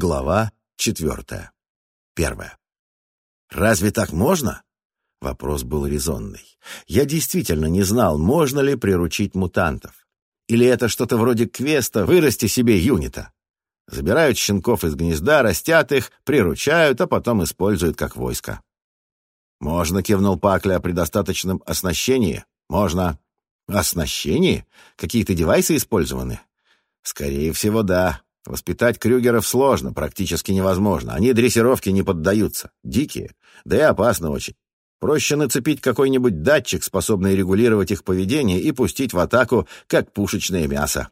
Глава четвертая. Первая. «Разве так можно?» Вопрос был резонный. Я действительно не знал, можно ли приручить мутантов. Или это что-то вроде квеста «Вырасти себе юнита». Забирают щенков из гнезда, растят их, приручают, а потом используют как войско. «Можно», — кивнул Пакля, — «при достаточном оснащении?» «Можно». «Оснащении? Какие-то девайсы использованы?» «Скорее всего, да. Воспитать крюгеров сложно, практически невозможно. Они дрессировке не поддаются. Дикие, да и опасно очень. Проще нацепить какой-нибудь датчик, способный регулировать их поведение, и пустить в атаку, как пушечное мясо.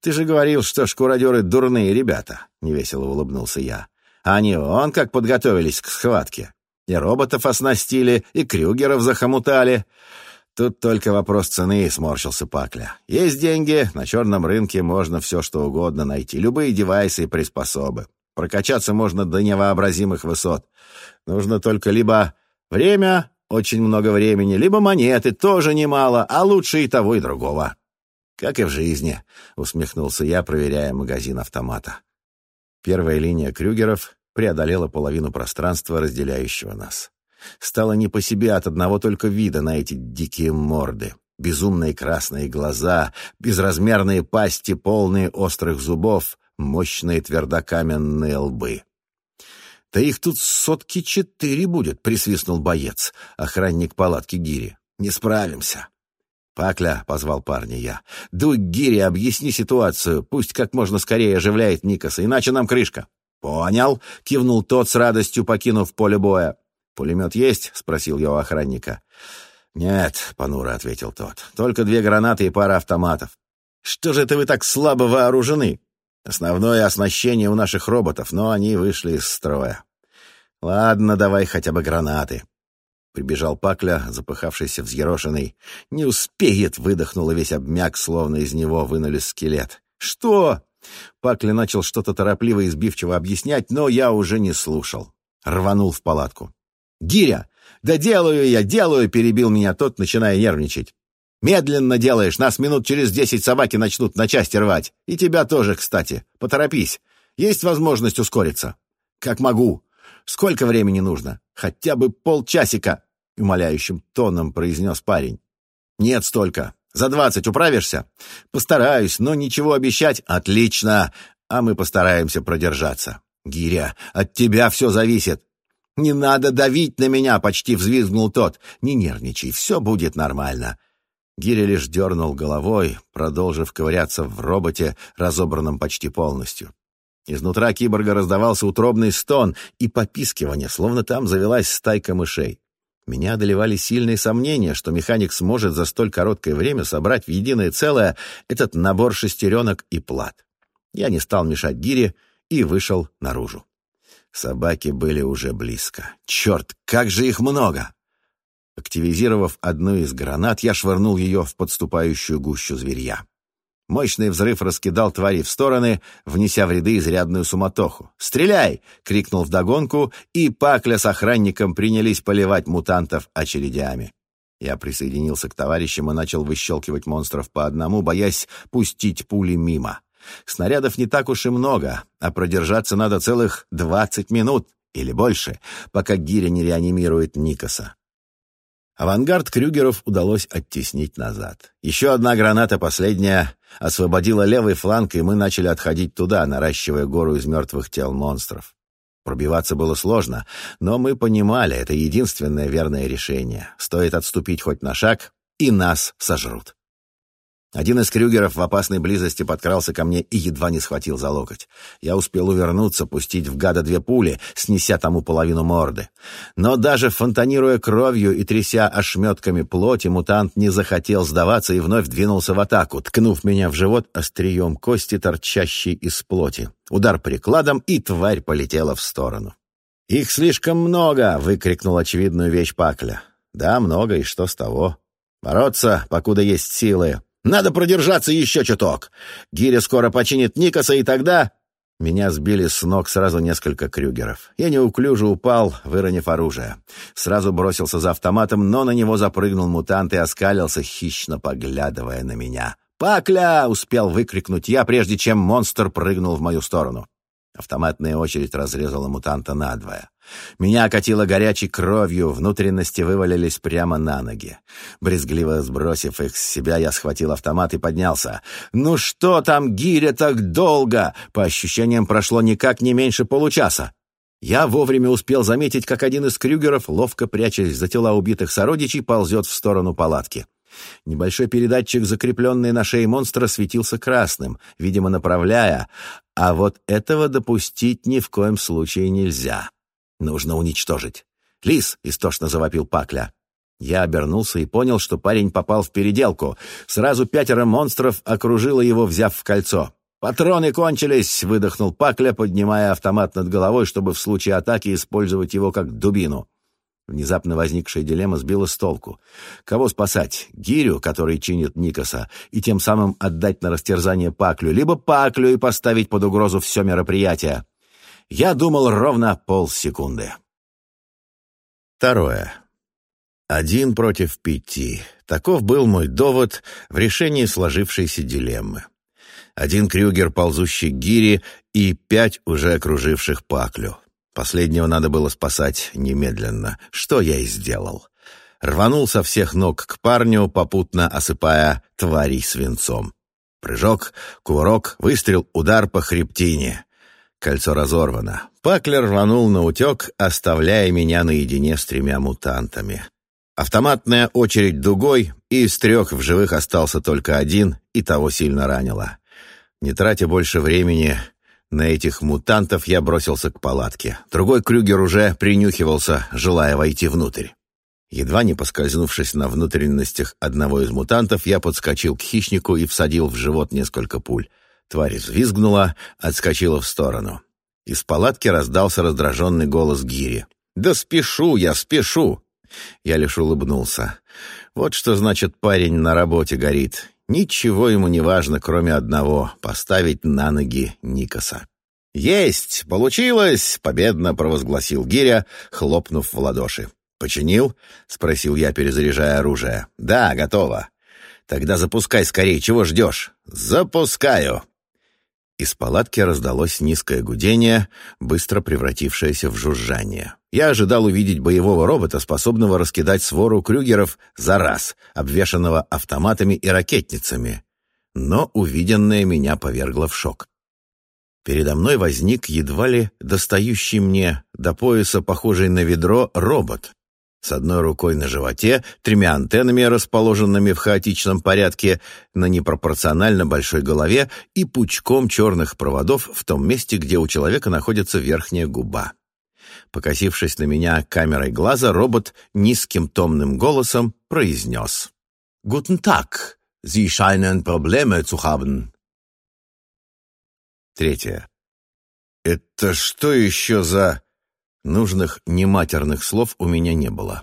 «Ты же говорил, что шкуродеры дурные ребята», — невесело улыбнулся я. «Они вон как подготовились к схватке. И роботов оснастили, и крюгеров захомутали. Тут только вопрос цены, сморщился Пакля. Есть деньги, на черном рынке можно все что угодно найти, любые девайсы и приспособы. Прокачаться можно до невообразимых высот. Нужно только либо время, очень много времени, либо монеты, тоже немало, а лучше и того, и другого. «Как и в жизни», — усмехнулся я, проверяя магазин автомата. Первая линия крюгеров преодолела половину пространства, разделяющего нас. Стало не по себе от одного только вида на эти дикие морды. Безумные красные глаза, безразмерные пасти, полные острых зубов, мощные твердокаменные лбы. «Да их тут сотки четыре будет», — присвистнул боец, охранник палатки Гири. «Не справимся». «Пакля», — позвал парня я, — «дуй к Гире, объясни ситуацию, пусть как можно скорее оживляет Никаса, иначе нам крышка». «Понял», — кивнул тот с радостью, покинув поле боя. «Пулемет есть?» — спросил я у охранника. «Нет», — понуро ответил тот. «Только две гранаты и пара автоматов». «Что же это вы так слабо вооружены?» «Основное оснащение у наших роботов, но они вышли из строя». «Ладно, давай хотя бы гранаты». Прибежал Пакля, запыхавшийся взъерошенный. «Не успеет!» — выдохнул и весь обмяк, словно из него вынули скелет. «Что?» Пакля начал что-то торопливо и сбивчиво объяснять, но я уже не слушал. Рванул в палатку. «Гиря! Да делаю я, делаю!» — перебил меня тот, начиная нервничать. «Медленно делаешь, нас минут через десять собаки начнут на части рвать. И тебя тоже, кстати. Поторопись. Есть возможность ускориться?» «Как могу. Сколько времени нужно? Хотя бы полчасика!» — умоляющим тоном произнес парень. «Нет столько. За двадцать управишься?» «Постараюсь, но ничего обещать. Отлично. А мы постараемся продержаться. Гиря, от тебя все зависит. «Не надо давить на меня!» — почти взвизгнул тот. «Не нервничай, все будет нормально». Гиря лишь дернул головой, продолжив ковыряться в роботе, разобранном почти полностью. Изнутра киборга раздавался утробный стон и попискивание, словно там завелась стайка мышей. Меня одолевали сильные сомнения, что механик сможет за столь короткое время собрать в единое целое этот набор шестеренок и плат. Я не стал мешать Гире и вышел наружу. Собаки были уже близко. Черт, как же их много! Активизировав одну из гранат, я швырнул ее в подступающую гущу зверья. Мощный взрыв раскидал твари в стороны, внеся в ряды изрядную суматоху. «Стреляй!» — крикнул вдогонку, и Пакля с охранником принялись поливать мутантов очередями. Я присоединился к товарищам и начал выщелкивать монстров по одному, боясь пустить пули мимо. Снарядов не так уж и много, а продержаться надо целых двадцать минут или больше, пока гиря не реанимирует Никаса. Авангард Крюгеров удалось оттеснить назад. Еще одна граната, последняя, освободила левый фланг, и мы начали отходить туда, наращивая гору из мертвых тел монстров. Пробиваться было сложно, но мы понимали, это единственное верное решение. Стоит отступить хоть на шаг, и нас сожрут. Один из крюгеров в опасной близости подкрался ко мне и едва не схватил за локоть. Я успел увернуться, пустить в гада две пули, снеся тому половину морды. Но даже фонтанируя кровью и тряся ошметками плоти, мутант не захотел сдаваться и вновь двинулся в атаку, ткнув меня в живот острием кости, торчащей из плоти. Удар прикладом, и тварь полетела в сторону. «Их слишком много!» — выкрикнул очевидную вещь Пакля. «Да, много, и что с того? Бороться, покуда есть силы!» Надо продержаться еще чуток. Гиря скоро починит Никаса, и тогда...» Меня сбили с ног сразу несколько крюгеров. Я неуклюже упал, выронив оружие. Сразу бросился за автоматом, но на него запрыгнул мутант и оскалился, хищно поглядывая на меня. «Пакля!» — успел выкрикнуть я, прежде чем монстр прыгнул в мою сторону. Автоматная очередь разрезала мутанта надвое. Меня окатило горячей кровью, внутренности вывалились прямо на ноги. Брезгливо сбросив их с себя, я схватил автомат и поднялся. «Ну что там, гиря, так долго?» По ощущениям, прошло никак не меньше получаса. Я вовремя успел заметить, как один из крюгеров, ловко прячась за тела убитых сородичей, ползет в сторону палатки. Небольшой передатчик, закрепленный на шее монстра, светился красным, видимо, направляя, а вот этого допустить ни в коем случае нельзя. Нужно уничтожить. «Лис!» — истошно завопил Пакля. Я обернулся и понял, что парень попал в переделку. Сразу пятеро монстров окружило его, взяв в кольцо. «Патроны кончились!» — выдохнул Пакля, поднимая автомат над головой, чтобы в случае атаки использовать его как дубину. Внезапно возникшая дилемма сбила с толку. Кого спасать? Гирю, который чинит Никоса, и тем самым отдать на растерзание Паклю, либо Паклю и поставить под угрозу все мероприятие? Я думал ровно полсекунды. Второе. Один против пяти. Таков был мой довод в решении сложившейся дилеммы. Один Крюгер, ползущий к гире, и пять уже окруживших Паклю. Последнего надо было спасать немедленно, что я и сделал. Рванул со всех ног к парню, попутно осыпая тварей свинцом. Прыжок, кувырок, выстрел, удар по хребтине. Кольцо разорвано. Паклер рванул на утек, оставляя меня наедине с тремя мутантами. Автоматная очередь дугой, и из трех в живых остался только один, и того сильно ранило. Не тратя больше времени, на этих мутантов я бросился к палатке. Другой Крюгер уже принюхивался, желая войти внутрь. Едва не поскользнувшись на внутренностях одного из мутантов, я подскочил к хищнику и всадил в живот несколько пуль. Тварь взвизгнула, отскочила в сторону. Из палатки раздался раздраженный голос Гири. «Да спешу я, спешу!» Я лишь улыбнулся. Вот что значит парень на работе горит. Ничего ему не важно, кроме одного — поставить на ноги Никоса. «Есть! Получилось!» — победно провозгласил Гиря, хлопнув в ладоши. «Починил?» — спросил я, перезаряжая оружие. «Да, готово». «Тогда запускай скорее, чего ждешь?» «Запускаю!» Из палатки раздалось низкое гудение, быстро превратившееся в жужжание. Я ожидал увидеть боевого робота, способного раскидать свору крюгеров за раз, обвешанного автоматами и ракетницами. Но увиденное меня повергло в шок. Передо мной возник едва ли достающий мне до пояса, похожий на ведро, робот с одной рукой на животе, тремя антеннами, расположенными в хаотичном порядке на непропорционально большой голове и пучком черных проводов в том месте, где у человека находится верхняя губа. Покосившись на меня камерой глаза, робот низким томным голосом произнес «Guten Tag, Sie scheinen Probleme zu haben». Третье. «Это что еще за...» Нужных нематерных слов у меня не было.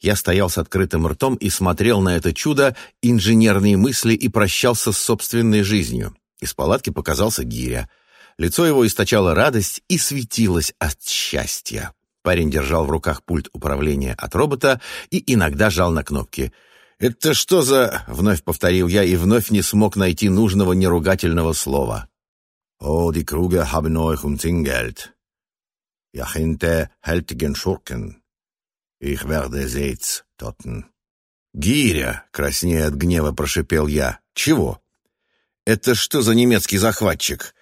Я стоял с открытым ртом и смотрел на это чудо инженерные мысли и прощался с собственной жизнью. Из палатки показался Гиря. Лицо его источало радость и светилось от счастья. Парень держал в руках пульт управления от робота и иногда жал на кнопки. «Это что за...» — вновь повторил я и вновь не смог найти нужного неругательного слова. «О, die Kruger haben euch umzingelt», Jachinte hältigen Schurken. Ich werde сесть toten. «Гиря!» — краснея от гнева прошипел я. «Чего?» «Это что за немецкий захватчик?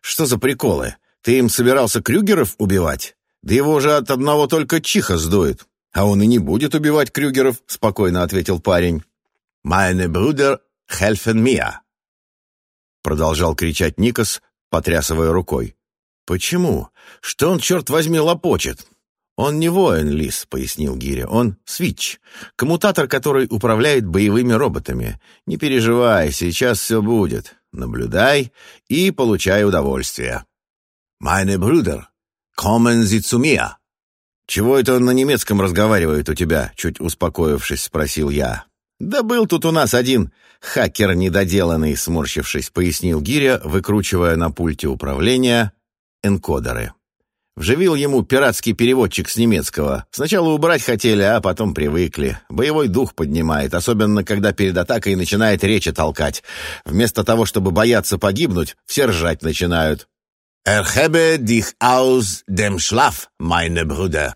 Что за приколы? Ты им собирался Крюгеров убивать? Да его же от одного только чиха сдует. А он и не будет убивать Крюгеров», — спокойно ответил парень. «Meine Brüder helfen mir!» Продолжал кричать Никос, потрясывая рукой. «Почему? Что он, черт возьми, лопочет?» «Он не воин, Лис», — пояснил Гиря. «Он свитч, коммутатор, который управляет боевыми роботами. Не переживай, сейчас все будет. Наблюдай и получай удовольствие». «Meine Brüder, kommen Sie zu mir!» «Чего это он на немецком разговаривает у тебя?» — чуть успокоившись, спросил я. «Да был тут у нас один хакер недоделанный», — сморщившись, пояснил Гиря, выкручивая на пульте управления энкодеры. Вживил ему пиратский переводчик с немецкого. Сначала убрать хотели, а потом привыкли. Боевой дух поднимает, особенно когда перед атакой начинает речи толкать. Вместо того, чтобы бояться погибнуть, все ржать начинают. «Erhebe dich aus dem Schlaf, meine Brüder!»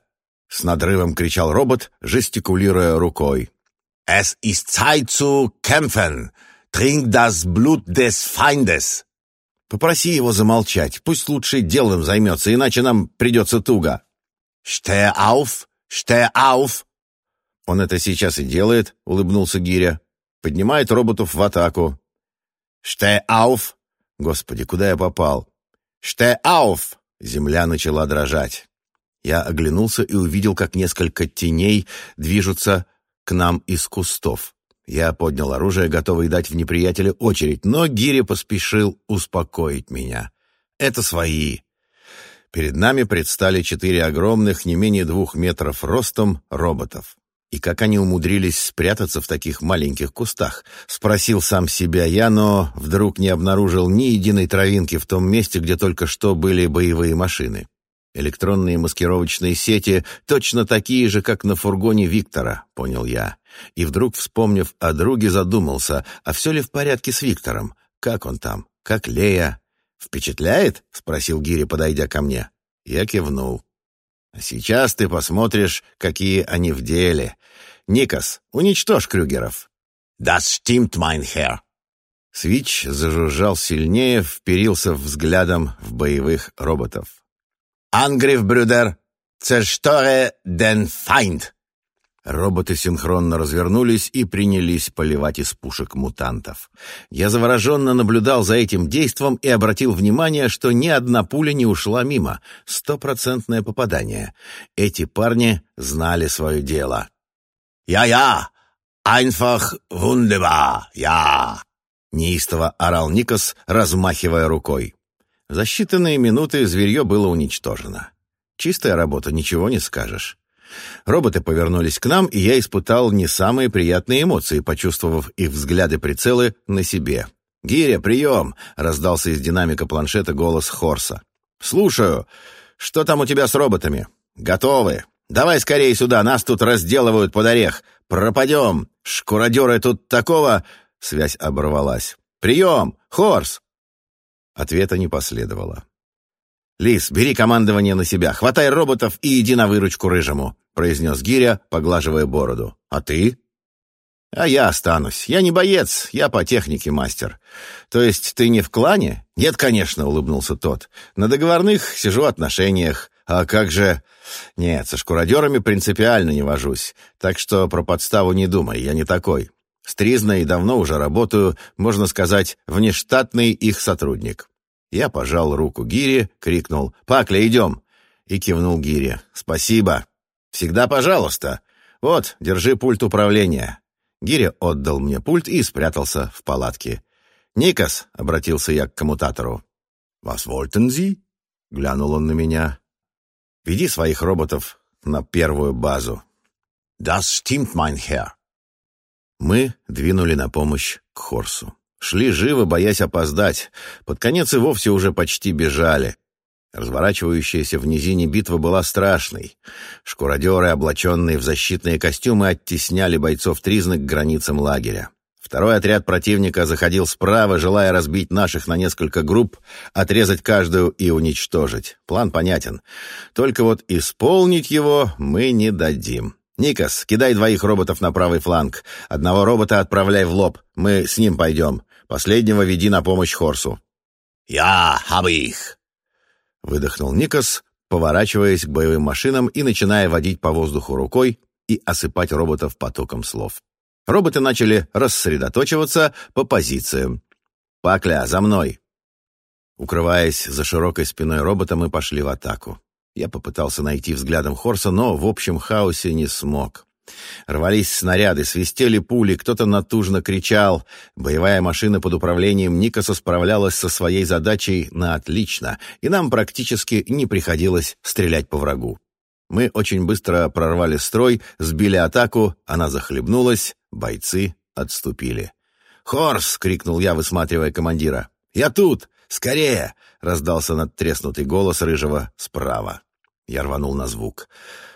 С надрывом кричал робот, жестикулируя рукой. «Es ist Zeit zu kämpfen! Trink das Blut des Feindes!» Попроси его замолчать, пусть лучше делом займется, иначе нам придется туго. «Steh auf! Steh auf!» «Он это сейчас и делает», — улыбнулся Гиря. «Поднимает роботов в атаку». «Steh auf!» Господи, куда я попал? «Steh auf!» Земля начала дрожать. Я оглянулся и увидел, как несколько теней движутся к нам из кустов. Я поднял оружие, готовый дать в неприятеля очередь, но Гири поспешил успокоить меня. «Это свои». Перед нами предстали четыре огромных, не менее двух метров ростом, роботов. И как они умудрились спрятаться в таких маленьких кустах? Спросил сам себя я, но вдруг не обнаружил ни единой травинки в том месте, где только что были боевые машины. Электронные маскировочные сети точно такие же, как на фургоне Виктора, понял я. И вдруг, вспомнив о друге, задумался, а все ли в порядке с Виктором? Как он там? Как Лея? «Впечатляет?» — спросил Гири, подойдя ко мне. Я кивнул. «А сейчас ты посмотришь, какие они в деле. Никас, уничтожь Крюгеров». «Das stimmt, mein Herr». Свич зажужжал сильнее, вперился взглядом в боевых роботов. «Ангриф, Брюдер! Цершторе ден Файнд!» Роботы синхронно развернулись и принялись поливать из пушек мутантов. Я завороженно наблюдал за этим действом и обратил внимание, что ни одна пуля не ушла мимо. Стопроцентное попадание. Эти парни знали свое дело. «Я-я! Einfach wunderbar! Я!» Неистово орал Никос, размахивая рукой. За считанные минуты зверье было уничтожено. Чистая работа, ничего не скажешь. Роботы повернулись к нам, и я испытал не самые приятные эмоции, почувствовав их взгляды-прицелы на себе. «Гиря, прием!» — раздался из динамика планшета голос Хорса. «Слушаю. Что там у тебя с роботами?» «Готовы. Давай скорее сюда, нас тут разделывают под орех. Пропадем. Шкуродеры тут такого...» Связь оборвалась. «Прием! Хорс!» Ответа не последовало. «Лис, бери командование на себя, хватай роботов и иди на выручку рыжему», произнес Гиря, поглаживая бороду. «А ты?» «А я останусь. Я не боец, я по технике мастер. То есть ты не в клане?» «Нет, конечно», — улыбнулся тот. «На договорных сижу отношениях. А как же...» «Нет, со шкуродерами принципиально не вожусь. Так что про подставу не думай, я не такой. С Тризной давно уже работаю, можно сказать, внештатный их сотрудник. Я пожал руку Гире, крикнул «Пакля, идем!» и кивнул Гире «Спасибо!» «Всегда пожалуйста!» «Вот, держи пульт управления!» Гиря отдал мне пульт и спрятался в палатке. «Никас!» — обратился я к коммутатору. «Was wollten Sie?» — глянул он на меня. «Веди своих роботов на первую базу». «Das stimmt, mein Herr!» Мы двинули на помощь к Хорсу. Шли живо, боясь опоздать. Под конец и вовсе уже почти бежали. Разворачивающаяся в низине битва была страшной. Шкуродеры, облаченные в защитные костюмы, оттесняли бойцов Тризны к границам лагеря. Второй отряд противника заходил справа, желая разбить наших на несколько групп, отрезать каждую и уничтожить. План понятен. Только вот исполнить его мы не дадим. «Никас, кидай двоих роботов на правый фланг. Одного робота отправляй в лоб. Мы с ним пойдем. Последнего веди на помощь Хорсу». «Я habe их!» Выдохнул Никас, поворачиваясь к боевым машинам и начиная водить по воздуху рукой и осыпать роботов потоком слов. Роботы начали рассредоточиваться по позициям. «Пакля, за мной!» Укрываясь за широкой спиной робота, мы пошли в атаку. Я попытался найти взглядом Хорса, но в общем хаосе не смог. Рвались снаряды, свистели пули, кто-то натужно кричал. Боевая машина под управлением Никаса справлялась со своей задачей на отлично, и нам практически не приходилось стрелять по врагу. Мы очень быстро прорвали строй, сбили атаку, она захлебнулась, бойцы отступили. «Хорс!» — крикнул я, высматривая командира. «Я тут! Скорее!» — раздался надтреснутый голос Рыжего справа. Я рванул на звук.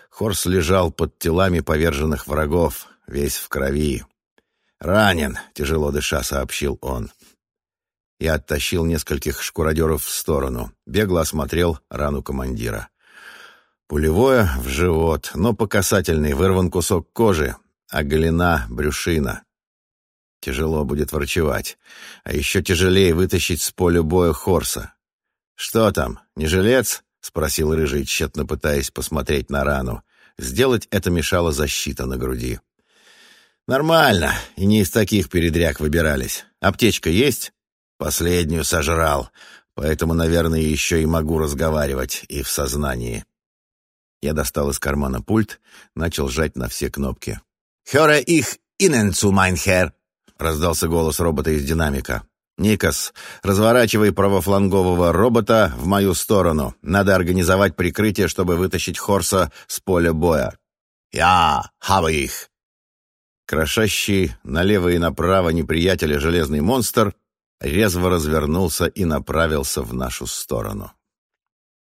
Хорс лежал под телами поверженных врагов, весь в крови. «Ранен», — тяжело дыша сообщил он. Я оттащил нескольких шкуродеров в сторону, бегло осмотрел рану командира. Пулевое в живот, но по касательной вырван кусок кожи, а голена — брюшина. Тяжело будет врачевать, а еще тяжелее вытащить с поля боя Хорса. «Что там, не жилец?» — спросил Рыжий, тщетно пытаясь посмотреть на рану. Сделать это мешала защита на груди. «Нормально, и не из таких передряг выбирались. Аптечка есть?» «Последнюю сожрал, поэтому, наверное, еще и могу разговаривать и в сознании». Я достал из кармана пульт, начал жать на все кнопки. «Höre их иненцу, Herr!» — раздался голос робота из динамика. «Никас, разворачивай правофлангового робота в мою сторону. Надо организовать прикрытие, чтобы вытащить Хорса с поля боя». «Я habe их!» Крошащий налево и направо неприятеля железный монстр резво развернулся и направился в нашу сторону.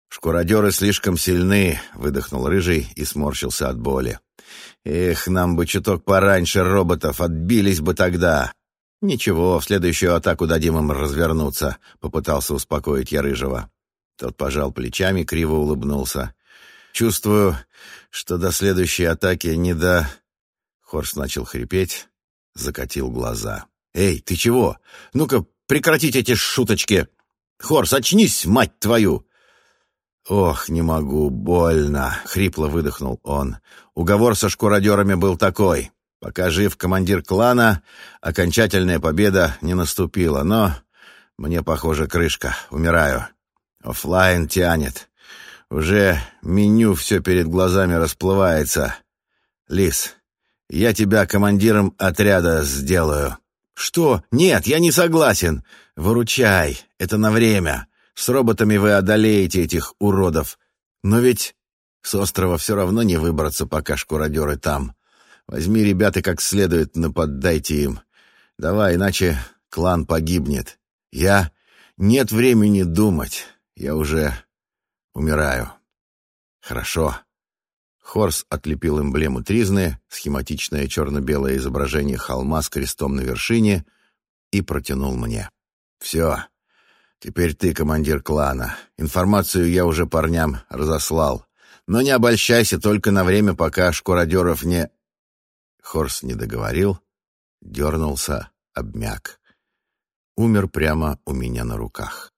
«Шкуродеры слишком сильны», — выдохнул Рыжий и сморщился от боли. «Эх, нам бы чуток пораньше роботов, отбились бы тогда». «Ничего, в следующую атаку дадим им развернуться», — попытался успокоить я Рыжего. Тот пожал плечами, криво улыбнулся. «Чувствую, что до следующей атаки не до...» Хорс начал хрипеть, закатил глаза. «Эй, ты чего? Ну-ка, прекратить эти шуточки! Хорс, очнись, мать твою!» «Ох, не могу, больно!» — хрипло выдохнул он. Уговор со шкуродерами был такой. Пока жив командир клана, окончательная победа не наступила, но мне, похоже, крышка. Умираю. Оффлайн тянет. Уже меню все перед глазами расплывается. Лис, я тебя командиром отряда сделаю. Что? Нет, я не согласен. Выручай. Это на время. С роботами вы одолеете этих уродов. Но ведь с острова все равно не выбраться, пока шкуродеры там. Возьми ребят и как следует нападайте им. Давай, иначе клан погибнет. Я... Нет времени думать. Я уже умираю. Хорошо. Хорс отлепил эмблему Тризны, схематичное черно-белое изображение холма с крестом на вершине, и протянул мне. «Все. Теперь ты командир клана. Информацию я уже парням разослал. Но не обольщайся только на время, пока шкуродеров не...» Хорс не договорил, дернулся, обмяк. Умер прямо у меня на руках.